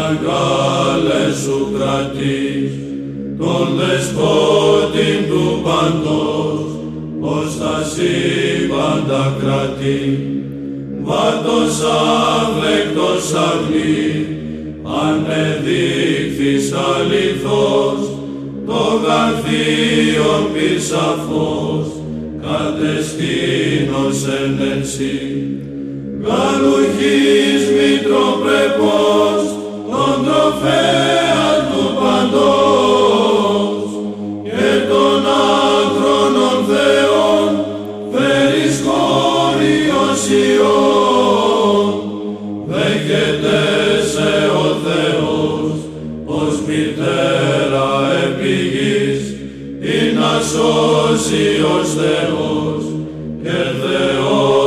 Αγάλε σου κρατή, τον δεσπότη του παντός, ως τα σύμπαντα κρατεί. Βάτος αυλεκτός αγνή, αν με δείχθεις αληθώς, το γαρθείο πισαφός, κατεστήνος εν ενσύ. Μητροπρεπός, χώριος Υιόν. Δέχεται σε ο Θεός, ως μητέρα επί γης, ή να σώσει ως Θεός, και Θεός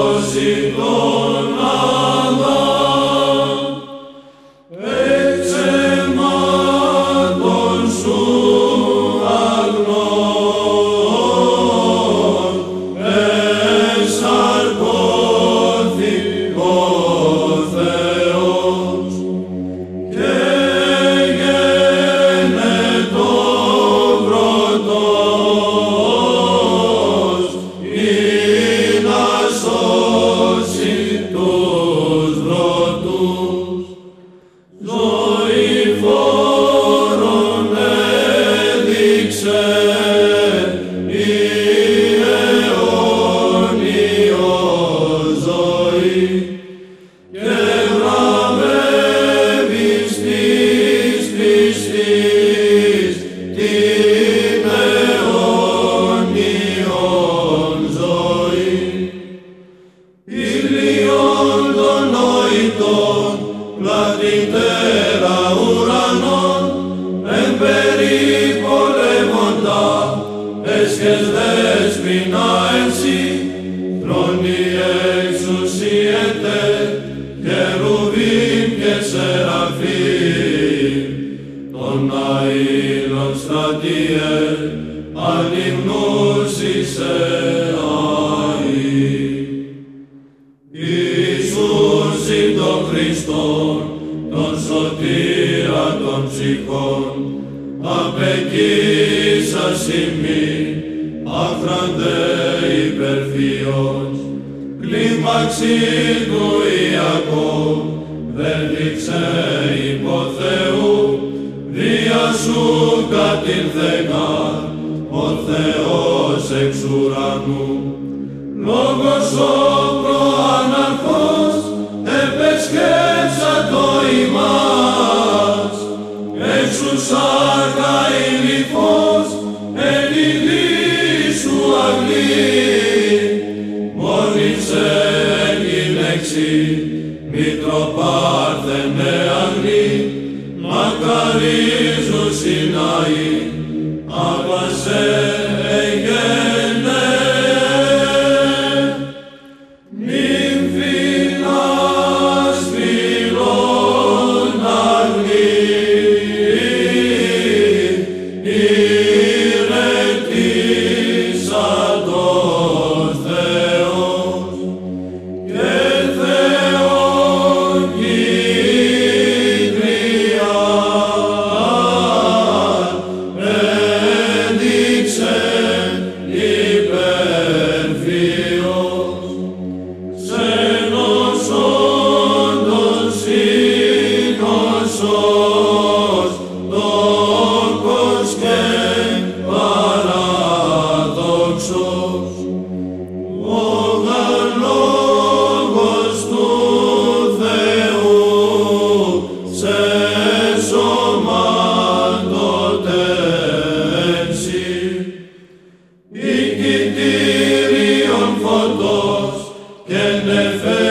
νοητών, πλατύτερα ουρανών, εν περιπολεύοντα, έσχες δέσποινα ενσύ, θρόνοι εξουσίεται, κερουβίμ και σεραφείμ, των αήλων στρατιέ, ανυμνούσις σε Χριστόν, τον σωτήρα των ψυχών, απεκοίσας ημί, άφραντε υπερφυός, κλίμαξη του Ιακώβ, βέλτιξε υπό Θεού, δια σου κατήρθεκα, ο Θεός εξ ουρανού. Λόγος ο προαναρχός, μητροπάρθενε αγνή, μακαρίζου συναή, και